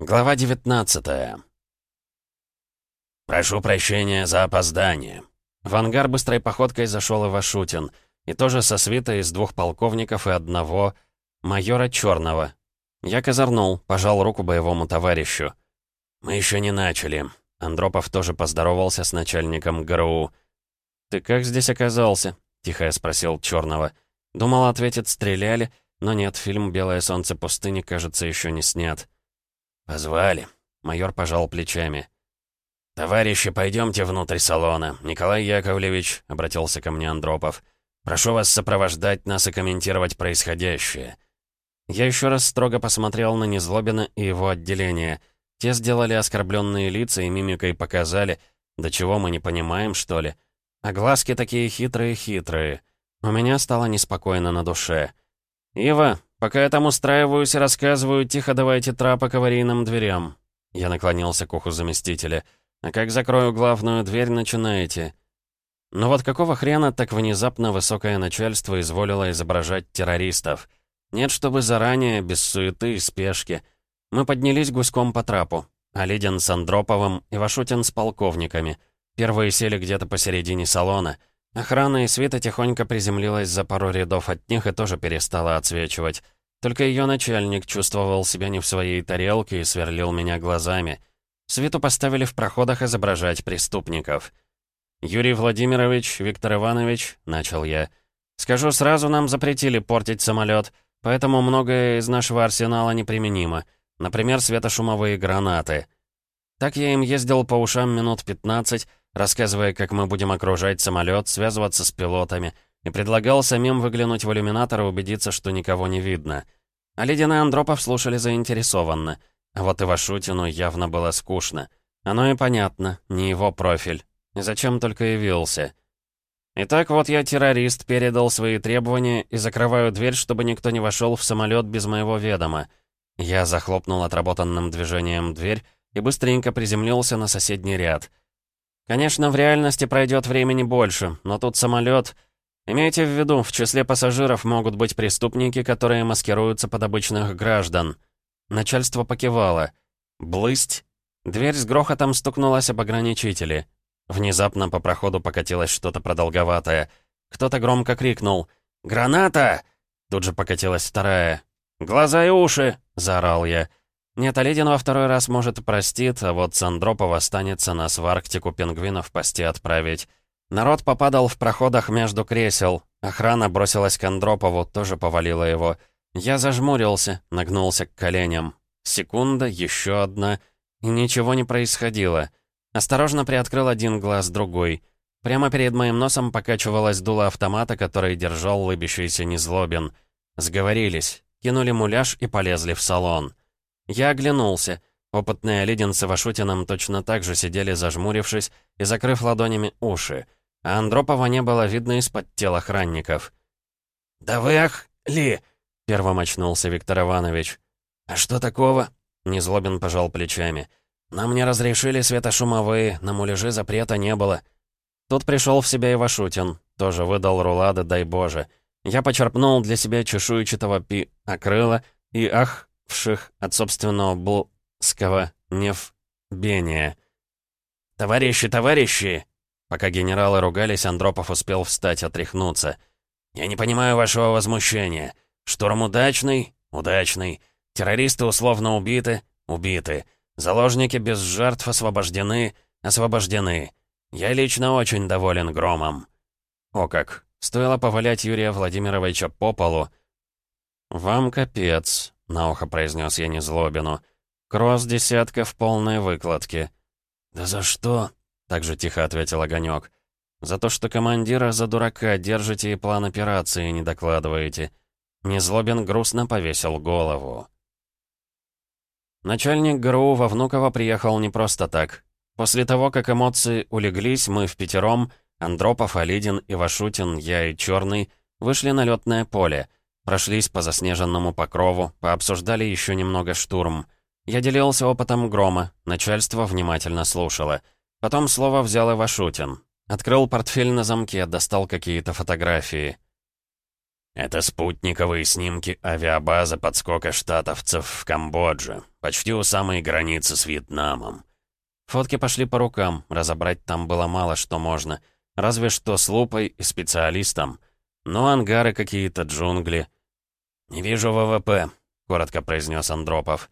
Глава 19 «Прошу прощения за опоздание». В ангар быстрой походкой зашел Ивашутин. И тоже со свитой из двух полковников и одного майора Черного. Я козырнул, пожал руку боевому товарищу. «Мы еще не начали». Андропов тоже поздоровался с начальником ГРУ. «Ты как здесь оказался?» — тихо я спросил Черного. Думал, ответит, стреляли, но нет, фильм «Белое солнце пустыни», кажется, еще не снят. «Позвали». Майор пожал плечами. «Товарищи, пойдемте внутрь салона. Николай Яковлевич», — обратился ко мне Андропов, «прошу вас сопровождать нас и комментировать происходящее». Я еще раз строго посмотрел на Незлобина и его отделение. Те сделали оскорбленные лица и мимикой показали, до чего мы не понимаем, что ли. А глазки такие хитрые-хитрые. У меня стало неспокойно на душе. «Ива, пока я там устраиваюсь и рассказываю, тихо давайте трапы к аварийным дверям». Я наклонился к уху заместителя. «А как закрою главную дверь, начинаете?» Но «Ну вот какого хрена так внезапно высокое начальство изволило изображать террористов? Нет, чтобы заранее, без суеты и спешки. Мы поднялись гуськом по трапу. Алидин с Андроповым и Вашутин с полковниками. Первые сели где-то посередине салона. Охрана и света тихонько приземлилась за пару рядов от них и тоже перестала отсвечивать. Только ее начальник чувствовал себя не в своей тарелке и сверлил меня глазами. Свету поставили в проходах изображать преступников. «Юрий Владимирович, Виктор Иванович», — начал я, — «скажу сразу, нам запретили портить самолет, поэтому многое из нашего арсенала неприменимо. Например, светошумовые гранаты». Так я им ездил по ушам минут 15, рассказывая, как мы будем окружать самолет, связываться с пилотами, и предлагал самим выглянуть в иллюминатор и убедиться, что никого не видно. А Ледина и Андропов слушали заинтересованно. А вот и Вашутину явно было скучно. Оно и понятно, не его профиль. И зачем только явился? Итак, вот я террорист, передал свои требования и закрываю дверь, чтобы никто не вошел в самолет без моего ведома. Я захлопнул отработанным движением дверь и быстренько приземлился на соседний ряд. Конечно, в реальности пройдет времени больше, но тут самолет. Имейте в виду, в числе пассажиров могут быть преступники, которые маскируются под обычных граждан. Начальство покивало. Блысть. Дверь с грохотом стукнулась об ограничители. Внезапно по проходу покатилось что-то продолговатое. Кто-то громко крикнул «Граната!» Тут же покатилась вторая. «Глаза и уши!» — заорал я. Нет, Оледин во второй раз, может, простит, а вот Сандропов останется нас в Арктику пингвинов пасти отправить. Народ попадал в проходах между кресел. Охрана бросилась к Андропову, тоже повалила его. Я зажмурился, нагнулся к коленям. Секунда, еще одна. И ничего не происходило. Осторожно приоткрыл один глаз, другой. Прямо перед моим носом покачивалась дуло автомата, который держал лыбящийся Незлобин. Сговорились, кинули муляж и полезли в салон. Я оглянулся. Опытные Лидин с Ивашутиным точно так же сидели зажмурившись и закрыв ладонями уши. А Андропова не было видно из-под тел охранников. «Да вы ах, ли!» — первым очнулся Виктор Иванович. «А что такого?» — Незлобин пожал плечами. «Нам не разрешили светошумовые, на муляжи запрета не было». Тут пришел в себя Ивашутин, тоже выдал рулады, дай боже. Я почерпнул для себя чешуйчатого пи акрыла и ах, вших от собственного блского нефбения. «Товарищи, товарищи!» Пока генералы ругались, Андропов успел встать, отряхнуться. «Я не понимаю вашего возмущения. Штурм удачный? Удачный. Террористы условно убиты? Убиты. Заложники без жертв освобождены? Освобождены. Я лично очень доволен громом». О как! Стоило повалять Юрия Владимировича по полу. «Вам капец», — на ухо произнес я Незлобину. «Кросс десятка в полной выкладке». «Да за что?» — также тихо ответил Огонек. «За то, что командира за дурака держите и план операции не докладываете». Незлобин грустно повесил голову. Начальник ГРУ во Внуково приехал не просто так. После того, как эмоции улеглись, мы в пятером, Андропов, Алидин, Ивашутин, я и Черный, вышли на летное поле — Прошлись по заснеженному покрову, пообсуждали еще немного штурм. Я делился опытом грома, начальство внимательно слушало. Потом слово взял Ивашутин. Открыл портфель на замке, достал какие-то фотографии. Это спутниковые снимки авиабазы подскока штатовцев в Камбодже, почти у самой границы с Вьетнамом. Фотки пошли по рукам, разобрать там было мало что можно. Разве что с лупой и специалистом. Ну, ангары какие-то, джунгли. «Не вижу ВВП», — коротко произнес Андропов.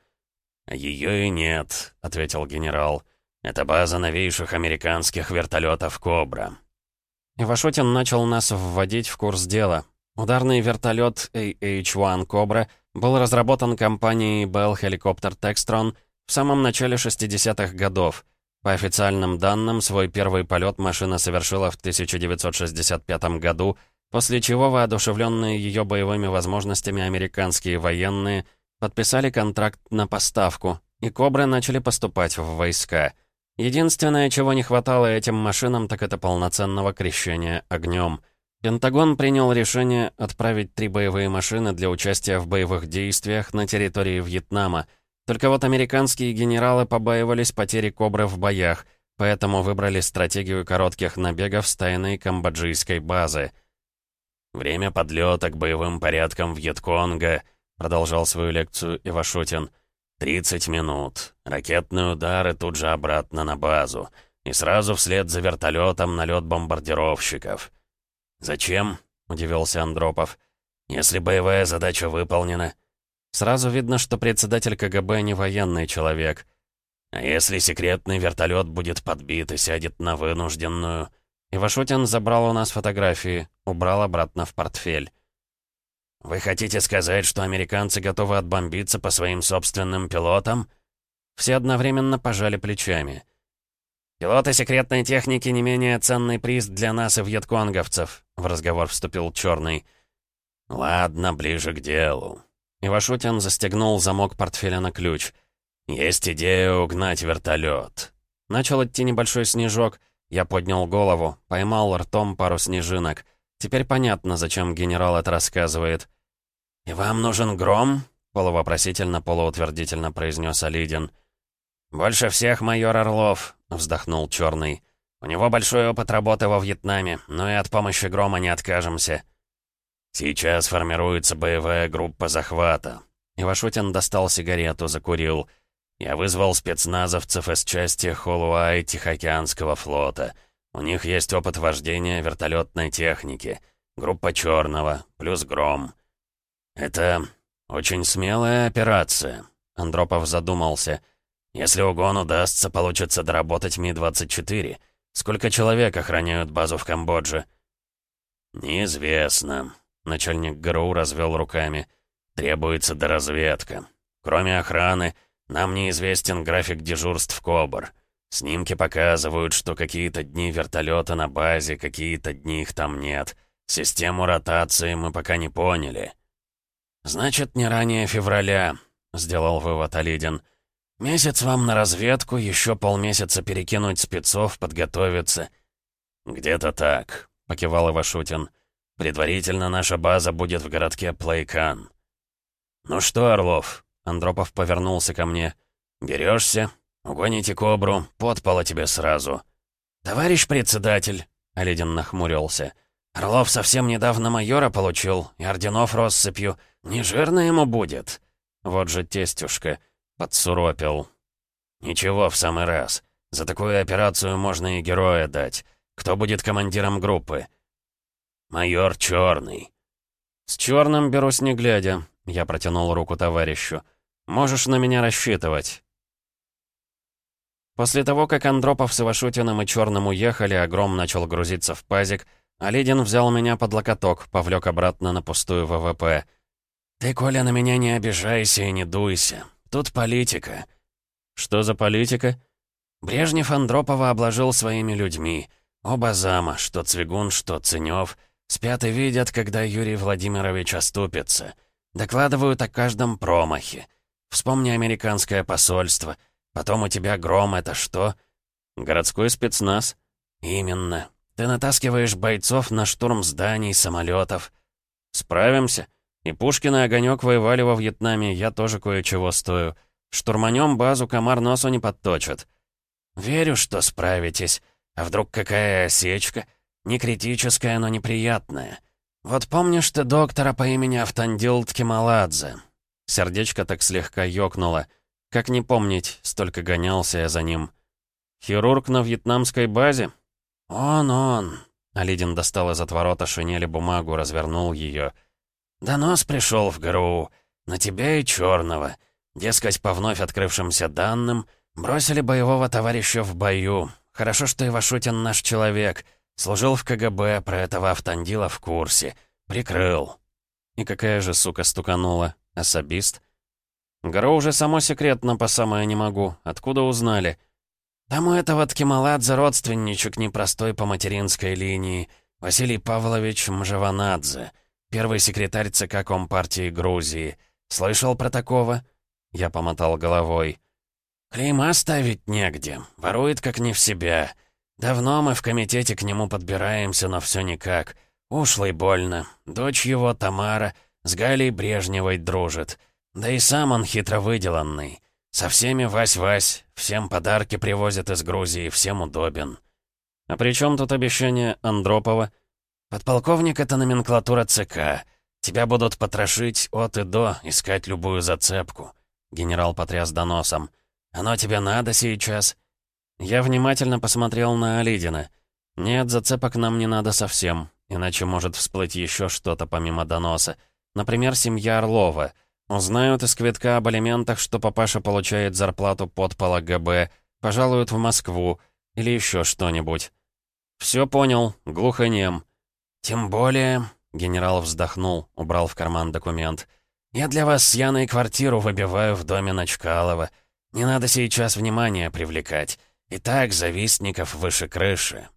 «Ее и нет», — ответил генерал. «Это база новейших американских вертолетов «Кобра». Ивашотин начал нас вводить в курс дела. Ударный вертолет AH-1 «Кобра» был разработан компанией Bell Helicopter Textron в самом начале 60-х годов. По официальным данным, свой первый полет машина совершила в 1965 году, после чего воодушевленные ее боевыми возможностями американские военные подписали контракт на поставку, и «Кобры» начали поступать в войска. Единственное, чего не хватало этим машинам, так это полноценного крещения огнем. Пентагон принял решение отправить три боевые машины для участия в боевых действиях на территории Вьетнама — только вот американские генералы побаивались потери «Кобры» в боях, поэтому выбрали стратегию коротких набегов с тайной камбоджийской базы. «Время подлета к боевым порядкам Вьетконга», — продолжал свою лекцию Ивашутин. «30 минут. Ракетные удары тут же обратно на базу. И сразу вслед за вертолетом налет бомбардировщиков». «Зачем?» — удивился Андропов. «Если боевая задача выполнена...» Сразу видно, что председатель КГБ не военный человек. А если секретный вертолет будет подбит и сядет на вынужденную? Ивашутин забрал у нас фотографии, убрал обратно в портфель. «Вы хотите сказать, что американцы готовы отбомбиться по своим собственным пилотам?» Все одновременно пожали плечами. «Пилоты секретной техники не менее ценный приз для нас и вьетконговцев», — в разговор вступил Черный. «Ладно, ближе к делу. Ивашутин застегнул замок портфеля на ключ. «Есть идея угнать вертолет. Начал идти небольшой снежок. Я поднял голову, поймал ртом пару снежинок. Теперь понятно, зачем генерал это рассказывает. «И вам нужен гром?» — полувопросительно, полуутвердительно произнес Алидин. «Больше всех майор Орлов», — вздохнул Черный. «У него большой опыт работы во Вьетнаме, но и от помощи грома не откажемся». «Сейчас формируется боевая группа захвата». Ивашутин достал сигарету, закурил. «Я вызвал спецназовцев из части Холуай Тихоокеанского флота. У них есть опыт вождения вертолетной техники. Группа Черного, плюс Гром. Это очень смелая операция». Андропов задумался. «Если угон удастся, получится доработать Ми-24. Сколько человек охраняют базу в Камбодже?» «Неизвестно», Начальник ГРУ развел руками. «Требуется доразведка. Кроме охраны, нам неизвестен график дежурств КОБР. Снимки показывают, что какие-то дни вертолета на базе, какие-то дни их там нет. Систему ротации мы пока не поняли». «Значит, не ранее февраля», — сделал вывод Алидин. «Месяц вам на разведку, еще полмесяца перекинуть спецов, подготовиться». «Где-то так», — покивал Ивашутин. Предварительно наша база будет в городке Плейкан. «Ну что, Орлов?» — Андропов повернулся ко мне. «Берешься? Угоните кобру, подпало тебе сразу». «Товарищ председатель!» — Оледин нахмурился. «Орлов совсем недавно майора получил, и орденов россыпью. Не жирно ему будет?» Вот же тестюшка. Подсуропил. «Ничего, в самый раз. За такую операцию можно и героя дать. Кто будет командиром группы?» «Майор Черный». «С Черным берусь не глядя», — я протянул руку товарищу. «Можешь на меня рассчитывать». После того, как Андропов с Ивашутиным и Черным уехали, а Гром начал грузиться в пазик, Алидин взял меня под локоток, повлек обратно на пустую ВВП. «Ты, Коля, на меня не обижайся и не дуйся. Тут политика». «Что за политика?» Брежнев Андропова обложил своими людьми. Оба зама, что Цвигун, что Ценёв, Спят и видят, когда Юрий Владимирович оступится. Докладывают о каждом промахе. Вспомни американское посольство. Потом у тебя гром — это что? Городской спецназ. Именно. Ты натаскиваешь бойцов на штурм зданий, самолетов. Справимся. И Пушкин и Огонек воевали во Вьетнаме, я тоже кое-чего стою. Штурманем базу комар носу не подточит. Верю, что справитесь. А вдруг какая осечка? Не критическая, но неприятная. «Вот помнишь ты доктора по имени Автандил Ткемаладзе?» Сердечко так слегка ёкнуло. Как не помнить, столько гонялся я за ним. «Хирург на вьетнамской базе?» «Он, он!» Алидин достал из отворота шинели бумагу, развернул ее. «Донос пришел в ГРУ. На тебя и черного. Дескать, по вновь открывшимся данным, бросили боевого товарища в бою. Хорошо, что Ивашутин наш человек. Служил в КГБ, про этого Автандила в курсе. Прикрыл». «И какая же сука стуканула? Особист?» «ГРУ уже само секретно по самое не могу. Откуда узнали?» Там у этого Ткемаладзе родственничек непростой по материнской линии. Василий Павлович Мжаванадзе, первый секретарь ЦК Компартии Грузии. Слышал про такого?» Я помотал головой. «Клейма ставить негде. Ворует как не в себя. Давно мы в комитете к нему подбираемся, но все никак. Ушлый больно. Дочь его, Тамара, с Галей Брежневой дружит. Да и сам он хитро выделанный. Со всеми вась-вась, всем подарки привозят из Грузии, всем удобен. А при чем тут обещание Андропова? Подполковник — это номенклатура ЦК. Тебя будут потрошить от и до, искать любую зацепку. Генерал потряс доносом. «Оно тебе надо сейчас?» Я внимательно посмотрел на Алидина. «Нет, зацепок нам не надо совсем, иначе может всплыть еще что-то помимо доноса. Например, семья Орлова — Узнают из квитка об алиментах, что папаша получает зарплату подпола ГБ, пожалуют в Москву или еще что-нибудь. Все понял, глухонем. Тем более, генерал вздохнул, убрал в карман документ. Я для вас с Яной квартиру выбиваю в доме Ночкалова. Не надо сейчас внимания привлекать. И так завистников выше крыши.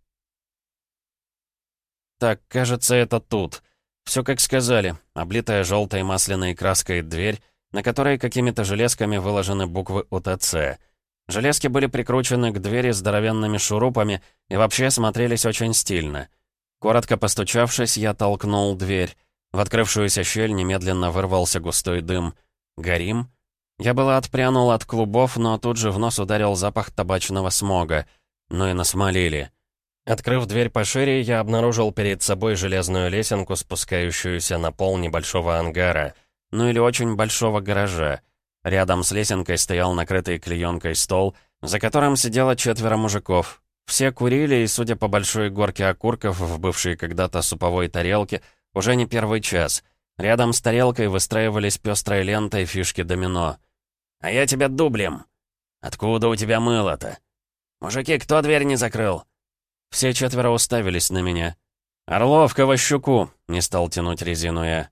Так, кажется, это тут. Все как сказали. Облитая желтой масляной краской дверь, на которой какими-то железками выложены буквы УТЦ. Железки были прикручены к двери здоровенными шурупами и вообще смотрелись очень стильно. Коротко постучавшись, я толкнул дверь. В открывшуюся щель немедленно вырвался густой дым. «Горим?» Я было отпрянул от клубов, но тут же в нос ударил запах табачного смога. Ну и насмолили. Открыв дверь пошире, я обнаружил перед собой железную лесенку, спускающуюся на пол небольшого ангара, ну или очень большого гаража. Рядом с лесенкой стоял накрытый клеенкой стол, за которым сидело четверо мужиков. Все курили, и, судя по большой горке окурков в бывшей когда-то суповой тарелке, уже не первый час. Рядом с тарелкой выстраивались пестрой лентой фишки домино. «А я тебя дублем!» «Откуда у тебя мыло-то?» «Мужики, кто дверь не закрыл?» Все четверо уставились на меня. «Орлов, Коващуку!» — не стал тянуть резину я.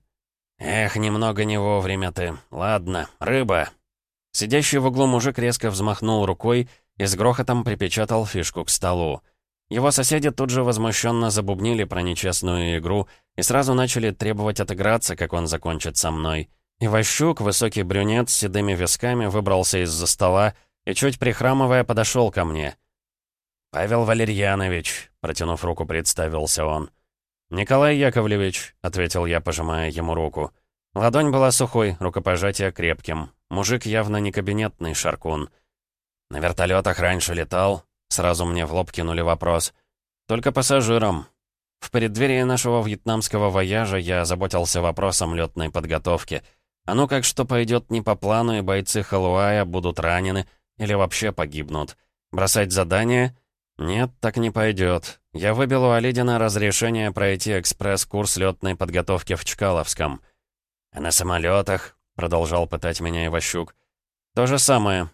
«Эх, немного не вовремя ты. Ладно, рыба». Сидящий в углу мужик резко взмахнул рукой и с грохотом припечатал фишку к столу. Его соседи тут же возмущенно забубнили про нечестную игру и сразу начали требовать отыграться, как он закончит со мной. Иващук, высокий брюнет с седыми висками, выбрался из-за стола и, чуть прихрамывая, подошел ко мне — «Павел Валерьянович», — протянув руку, представился он. «Николай Яковлевич», — ответил я, пожимая ему руку. Ладонь была сухой, рукопожатие крепким. Мужик явно не кабинетный шаркун. «На вертолетах раньше летал?» Сразу мне в лоб кинули вопрос. «Только пассажирам». В преддверии нашего вьетнамского вояжа я заботился вопросом летной подготовки. А ну как что пойдет не по плану, и бойцы Халуая будут ранены или вообще погибнут. Бросать задание — «Нет, так не пойдет. Я выбил у Оледина разрешение пройти экспресс-курс летной подготовки в Чкаловском». «А на самолетах?» — продолжал пытать меня Иващук. «То же самое».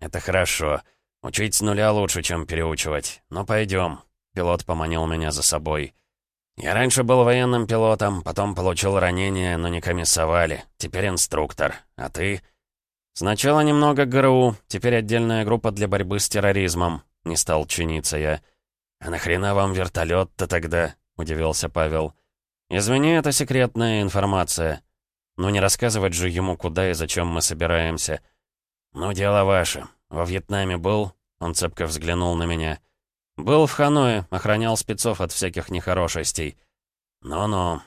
«Это хорошо. Учить с нуля лучше, чем переучивать. Но пойдем. Пилот поманил меня за собой. «Я раньше был военным пилотом, потом получил ранение, но не комиссовали. Теперь инструктор. А ты?» «Сначала немного ГРУ, теперь отдельная группа для борьбы с терроризмом. Не стал чиниться я. «А нахрена вам вертолет-то тогда?» — удивился Павел. «Извини, это секретная информация. Ну не рассказывать же ему, куда и зачем мы собираемся». «Ну, дело ваше. Во Вьетнаме был?» Он цепко взглянул на меня. «Был в Ханое, охранял спецов от всяких нехорошестей». «Ну-ну».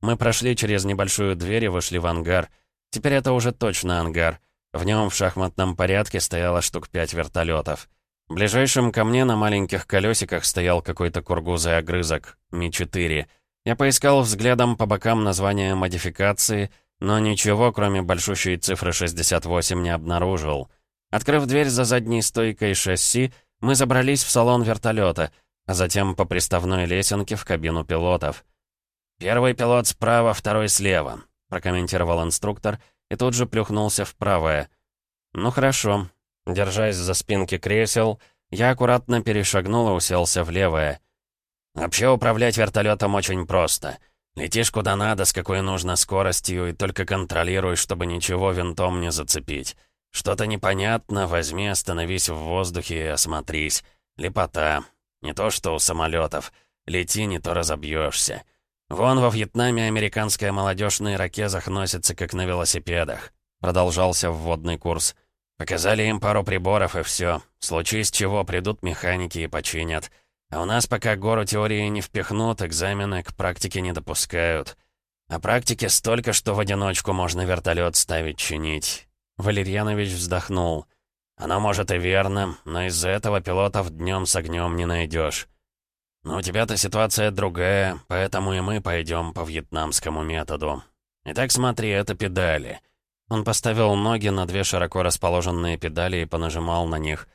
Мы прошли через небольшую дверь и вышли в ангар. Теперь это уже точно ангар. В нем в шахматном порядке стояло штук пять вертолетов. Ближайшим ко мне на маленьких колесиках стоял какой-то кургузый огрызок, Ми-4. Я поискал взглядом по бокам названия модификации, но ничего, кроме большущей цифры 68, не обнаружил. Открыв дверь за задней стойкой шасси, мы забрались в салон вертолета, а затем по приставной лесенке в кабину пилотов. «Первый пилот справа, второй слева», — прокомментировал инструктор и тут же плюхнулся в правое. «Ну хорошо». Держась за спинки кресел, я аккуратно перешагнул и уселся в левое. «Вообще управлять вертолетом очень просто. Летишь куда надо, с какой нужно скоростью, и только контролируй, чтобы ничего винтом не зацепить. Что-то непонятно, возьми, остановись в воздухе и осмотрись. Лепота. Не то что у самолетов. Лети, не то разобьешься. Вон во Вьетнаме американская молодежь на ирокезах носится, как на велосипедах. Продолжался вводный курс. Показали им пару приборов и все. Случись чего, придут механики и починят. А у нас пока гору теории не впихнут, экзамены к практике не допускают. А практики столько, что в одиночку можно вертолет ставить чинить. Валерьянович вздохнул. «Оно, может, и верно, но из-за этого пилотов днем с огнем не найдешь. Но у тебя-то ситуация другая, поэтому и мы пойдем по вьетнамскому методу. Итак, смотри, это педали». Он поставил ноги на две широко расположенные педали и понажимал на них.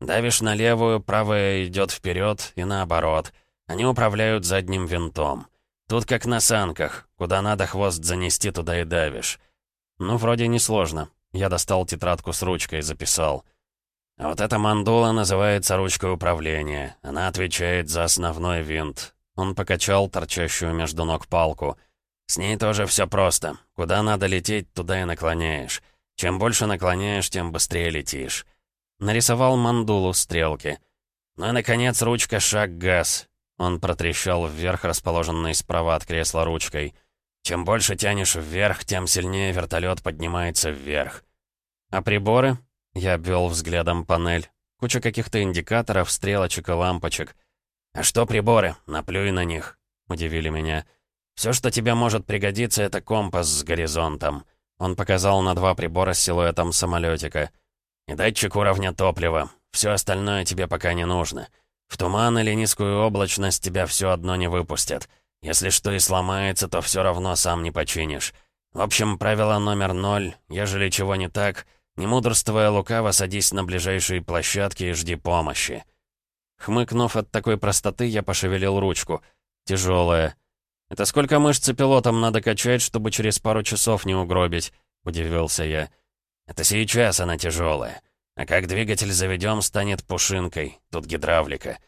Давишь на левую, правая идет вперед и наоборот. Они управляют задним винтом. Тут как на санках. Куда надо хвост занести, туда и давишь. Ну, вроде несложно. Я достал тетрадку с ручкой и записал. вот эта мандула называется ручкой управления. Она отвечает за основной винт. Он покачал торчащую между ног палку. С ней тоже все просто. Куда надо лететь, туда и наклоняешь. Чем больше наклоняешь, тем быстрее летишь. Нарисовал мандулу стрелки. Ну и, наконец, ручка шаг-газ. Он протрещал вверх, расположенной справа от кресла ручкой. Чем больше тянешь вверх, тем сильнее вертолет поднимается вверх. А приборы? Я обвел взглядом панель. Куча каких-то индикаторов, стрелочек и лампочек. «А что приборы? Наплюй на них», — удивили меня. «Все, что тебе может пригодиться, это компас с горизонтом». Он показал на два прибора с силуэтом самолетика. «И датчик уровня топлива. Все остальное тебе пока не нужно. В туман или низкую облачность тебя все одно не выпустят. Если что и сломается, то все равно сам не починишь. В общем, правило номер ноль, ежели чего не так, не мудрствуя лукаво, садись на ближайшие площадки и жди помощи. Хмыкнув от такой простоты, я пошевелил ручку. Тяжелая. «Это сколько мышцы пилотам надо качать, чтобы через пару часов не угробить?» — удивился я. «Это сейчас она тяжелая. А как двигатель заведем, станет пушинкой. Тут гидравлика.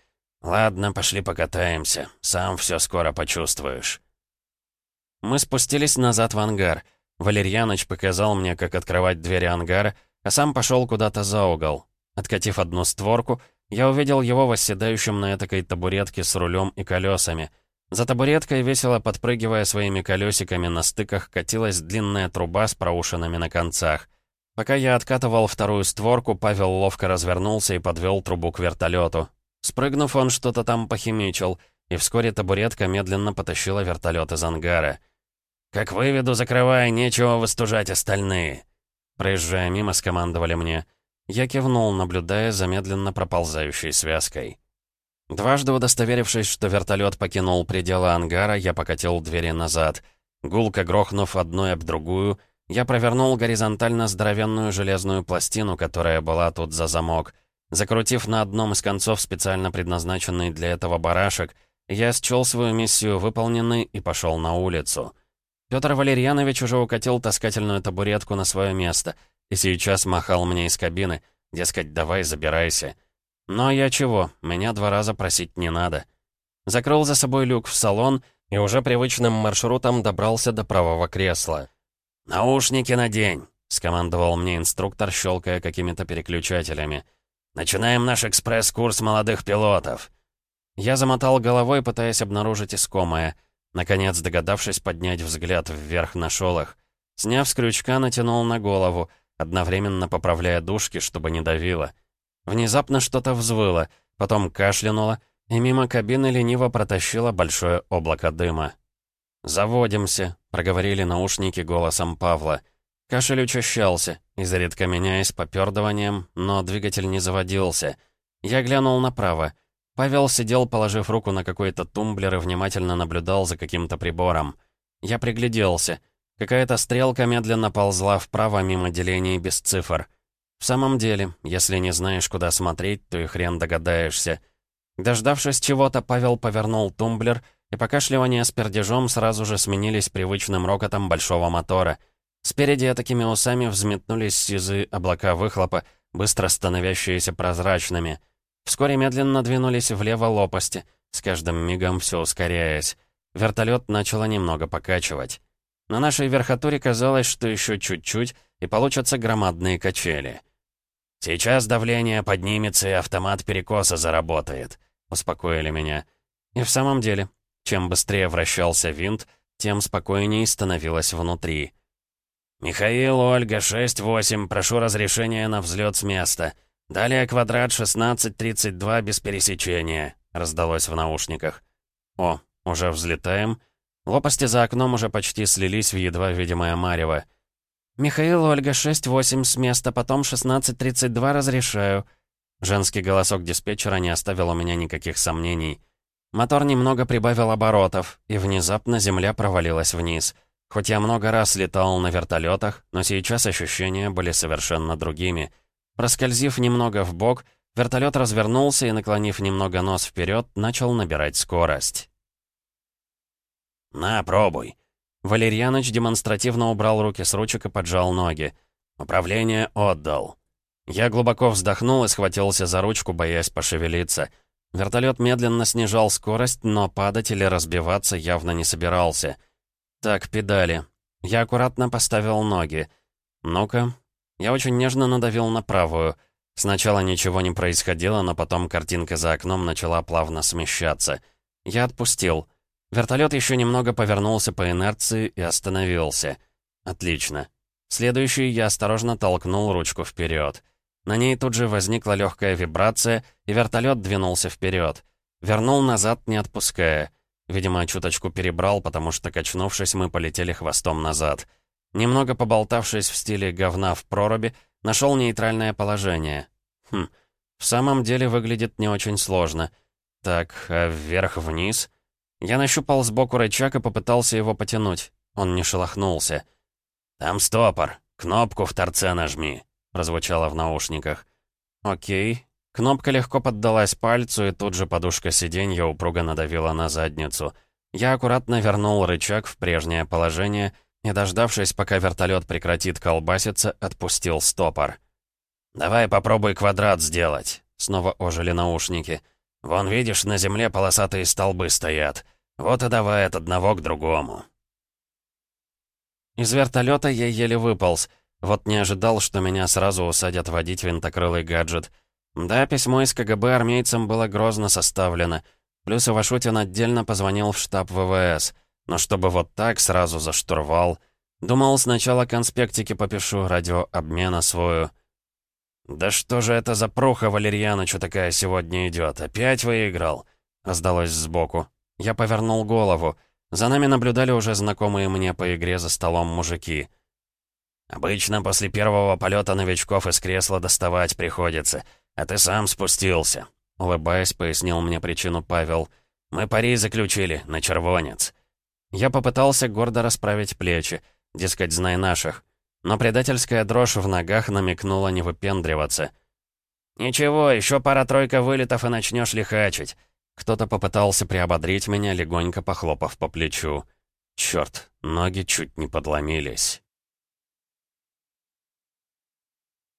«Ладно, пошли покатаемся. Сам все скоро почувствуешь». Мы спустились назад в ангар. Валерьяныч показал мне, как открывать двери ангара, а сам пошел куда-то за угол. Откатив одну створку, я увидел его восседающим на этакой табуретке с рулем и колесами. За табуреткой, весело подпрыгивая своими колесиками на стыках, катилась длинная труба с проушинами на концах. Пока я откатывал вторую створку, Павел ловко развернулся и подвел трубу к вертолету. Спрыгнув, он что-то там похимичил, и вскоре табуретка медленно потащила вертолет из ангара. «Как выведу, закрывай, нечего выстужать остальные!» Проезжая мимо, скомандовали мне. Я кивнул, наблюдая за медленно проползающей связкой. Дважды удостоверившись, что вертолет покинул пределы ангара, я покатил двери назад. Гулко грохнув одной об другую, я провернул горизонтально здоровенную железную пластину, которая была тут за замок. Закрутив на одном из концов специально предназначенный для этого барашек, я счел свою миссию выполненной и пошел на улицу. Петр Валерьянович уже укатил таскательную табуретку на свое место и сейчас махал мне из кабины, дескать, давай, забирайся. Но я чего, меня два раза просить не надо. Закрыл за собой люк в салон и уже привычным маршрутом добрался до правого кресла. «Наушники надень», — скомандовал мне инструктор, щелкая какими-то переключателями. «Начинаем наш экспресс-курс молодых пилотов». Я замотал головой, пытаясь обнаружить искомое. Наконец, догадавшись поднять взгляд вверх на шолох. Сняв с крючка, натянул на голову, одновременно поправляя дужки, чтобы не давило. Внезапно что-то взвыло, потом кашлянуло, и мимо кабины лениво протащило большое облако дыма. «Заводимся», — проговорили наушники голосом Павла. Кашель учащался, изредка меняясь попердыванием, но двигатель не заводился. Я глянул направо. Павел сидел, положив руку на какой-то тумблер и внимательно наблюдал за каким-то прибором. Я пригляделся. Какая-то стрелка медленно ползла вправо мимо делений без цифр. В самом деле, если не знаешь, куда смотреть, то и хрен догадаешься. Дождавшись чего-то, Павел повернул тумблер, и покашливание с пердежом сразу же сменились привычным рокотом большого мотора. Спереди такими усами взметнулись сизы облака выхлопа, быстро становящиеся прозрачными — Вскоре медленно двинулись влево лопасти, с каждым мигом все ускоряясь. Вертолет начало немного покачивать. На нашей верхотуре казалось, что еще чуть-чуть, и получатся громадные качели. «Сейчас давление поднимется, и автомат перекоса заработает», — успокоили меня. И в самом деле, чем быстрее вращался винт, тем спокойнее становилось внутри. «Михаил, Ольга, 6-8, прошу разрешения на взлет с места», «Далее квадрат 1632 без пересечения», — раздалось в наушниках. «О, уже взлетаем?» Лопасти за окном уже почти слились в едва видимое марево. «Михаил, Ольга, 6-8 с места, потом 16.32 разрешаю». Женский голосок диспетчера не оставил у меня никаких сомнений. Мотор немного прибавил оборотов, и внезапно земля провалилась вниз. Хоть я много раз летал на вертолетах, но сейчас ощущения были совершенно другими — Проскользив немного в бок, вертолет развернулся и, наклонив немного нос вперед, начал набирать скорость. «На, пробуй!» Валерьяныч демонстративно убрал руки с ручек и поджал ноги. «Управление отдал». Я глубоко вздохнул и схватился за ручку, боясь пошевелиться. Вертолет медленно снижал скорость, но падать или разбиваться явно не собирался. Так, педали. Я аккуратно поставил ноги. Ну-ка, я очень нежно надавил на правую. Сначала ничего не происходило, но потом картинка за окном начала плавно смещаться. Я отпустил. Вертолет еще немного повернулся по инерции и остановился. Отлично. Следующий я осторожно толкнул ручку вперед. На ней тут же возникла легкая вибрация, и вертолет двинулся вперед. Вернул назад, не отпуская. Видимо, чуточку перебрал, потому что, качнувшись, мы полетели хвостом назад. Немного поболтавшись в стиле говна в проруби, нашел нейтральное положение. Хм, в самом деле выглядит не очень сложно. Так, а вверх-вниз? Я нащупал сбоку рычаг и попытался его потянуть. Он не шелохнулся. «Там стопор. Кнопку в торце нажми», — прозвучало в наушниках. «Окей». Кнопка легко поддалась пальцу, и тут же подушка сиденья упруго надавила на задницу. Я аккуратно вернул рычаг в прежнее положение — и, дождавшись, пока вертолет прекратит колбаситься, отпустил стопор. «Давай попробуй квадрат сделать», — снова ожили наушники. «Вон, видишь, на земле полосатые столбы стоят. Вот и давай от одного к другому». Из вертолета я еле выполз. Вот не ожидал, что меня сразу усадят водить винтокрылый гаджет. Да, письмо из КГБ армейцам было грозно составлено. Плюс Ивашутин отдельно позвонил в штаб ВВС. Но чтобы вот так сразу за штурвал... Думал, сначала конспектики попишу, радиообмена свою. «Да что же это за пруха Валерьянычу такая сегодня идет? Опять выиграл?» Раздалось сбоку. Я повернул голову. За нами наблюдали уже знакомые мне по игре за столом мужики. «Обычно после первого полета новичков из кресла доставать приходится, а ты сам спустился», — улыбаясь, пояснил мне причину Павел. «Мы пари заключили, на червонец». Я попытался гордо расправить плечи, дескать, знай наших. Но предательская дрожь в ногах намекнула не выпендриваться. «Ничего, еще пара-тройка вылетов и начнешь лихачить». Кто-то попытался приободрить меня, легонько похлопав по плечу. Черт, ноги чуть не подломились.